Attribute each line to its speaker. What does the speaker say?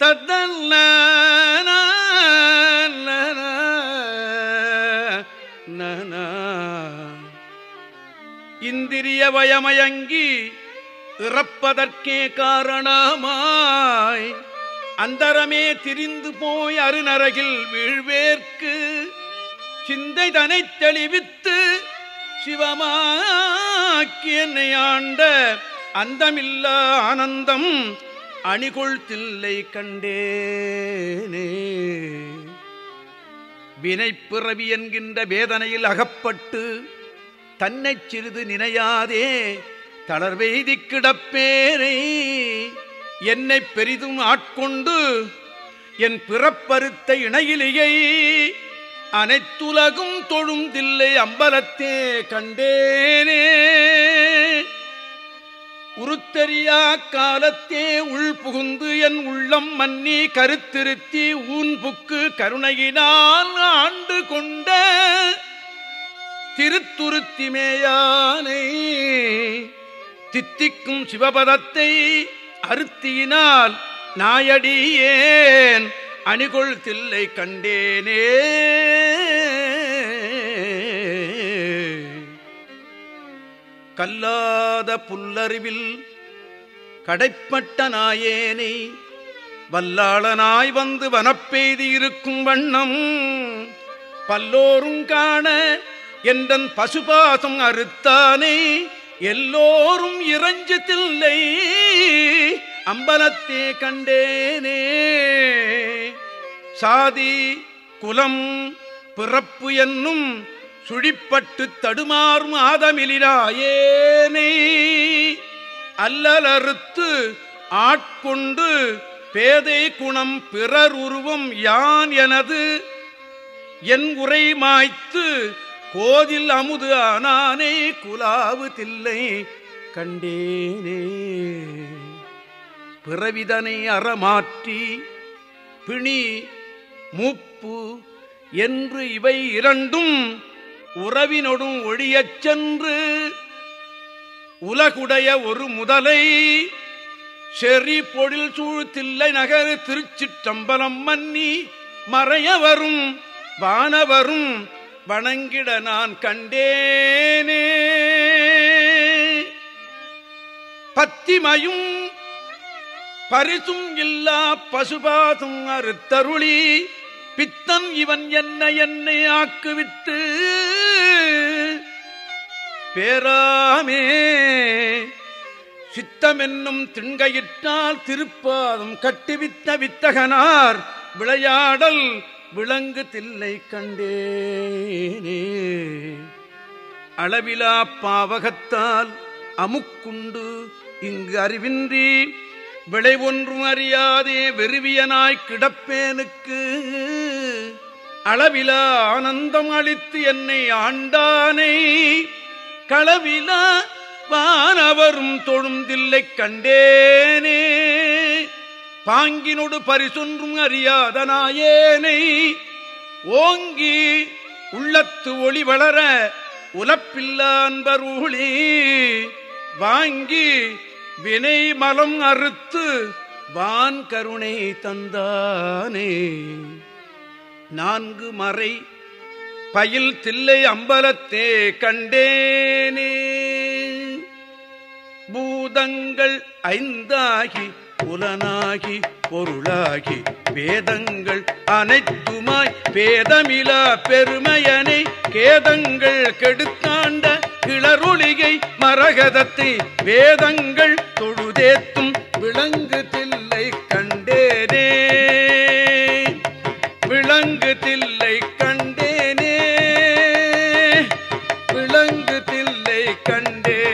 Speaker 1: தத்தல்ல இந்திரிய வயமயங்கி இறப்பதற்கே காரணமாய் அந்தரமே திரிந்து போய் அருநரகில் வீழ்வேற்கு சிந்தை தனை தெளிவித்து சிவமாக்கி என்னை ஆண்ட அந்தமில்லா ஆனந்தம் அணிகொள் தில்லை கண்டேனே வினைப்பிறவி என்கின்ற வேதனையில் அகப்பட்டு தன்னை சிறிது நினையாதே தளர்வெய்தி கிடப்பேனே. என்னை பெரிதும் ஆட்கொண்டு என் பிறப்பருத்த இணையிலேயே அனைத்துலகும் தொழும் தில்லை அம்பலத்தே கண்டேனே. உருத்தறியா காலத்தே உள் புகுந்து என் உள்ளம் மன்னி கருத்திருத்தி ஊன்புக்கு கருணையினால் ஆண்டு கொண்ட திருத்துருத்திமேயானை தித்திக்கும் சிவபதத்தை அருத்தியினால் நாயடியேன் அணிகொள் தில்லை கண்டேனே. கல்லாத புல்லறிவில் கடைப்பட்ட நாயேனை வல்லாளனாய் வந்து வனப்பெய்தி இருக்கும் வண்ணம் பல்லோரும் காண என்றன் பசுபாசம் அறுத்தானே எல்லோரும் இறஞ்சு தில்லை அம்பலத்தே கண்டேனே. சாதி குலம் பிறப்பு என்னும் சுழிப்பட்டு தடுமாறும் ஆதமிலினாயேனை அல்லலறுத்து ஆட்கொண்டு பேதை குணம் பிறர் உருவம் யான் எனது? என் உரை மாய்த்து கோதில் அமுது ஆனானே குலாவு தில்லை கண்டேனே. பிறவிதனை அறமாற்றி பிணி மூப்பு என்று இவை இரண்டும் உறவினொடும் ஒழியச் சென்று உலகுடைய ஒரு முதலை செறி பொழில் சூழ்த்தில்லை நகர் திருச்சிற்றம்பலம் மன்னி மறையவரும் வானவரும் வணங்கிட நான் கண்டேனே. பத்திமையும் பரிசும் இல்லா பசுபாதும் அறுத்தருளி பித்தன் இவன் என்ன என்னை ஆக்குவித்து பேராமே சித்தமென்னும் திண்கையிட்டால் திருப்பாதம் கட்டுவித்த வித்தகனார் விளையாடல் விளங்கு தில்லை கண்டேனே. அளவிலா பாவகத்தால் அமுக்குண்டு இங்கு அறிவின்றி விளை ஒன்றும் அறியாதே வெறுவியனாய் கிடப்பேனுக்கு. அளவிலா ஆனந்தம் அளித்து என்னை ஆண்டானை. களவிலா வானவரும் தொழுந்தில்லை கண்டேனே. பாங்கினொடு பரிசொன்றும் அறியாத நாயேனை. ஓங்கி உள்ளத்து ஒளி வளர உலப்பில்லான்பருளி வாங்கி வினை மலம் அறுத்து வான் கருணை தந்தானே. நான்கு மறை பயில் தில்லை அம்பலத்தே கண்டேனே. பூதங்கள் ஐந்தாகி புலனாகி பொருளாகி வேதங்கள் அனைத்துமாய் பேதமிலா பெருமையனை கேதங்கள் கெடுத்தாண்ட கிளரொளிகை மரகதத்தை வேதங்கள் தொழுதேத்தும் விலங்கு தில்லை கண்டேனே. விலங்கு தில்லை கண்டேனே. விலங்கு தில்லை கண்டே.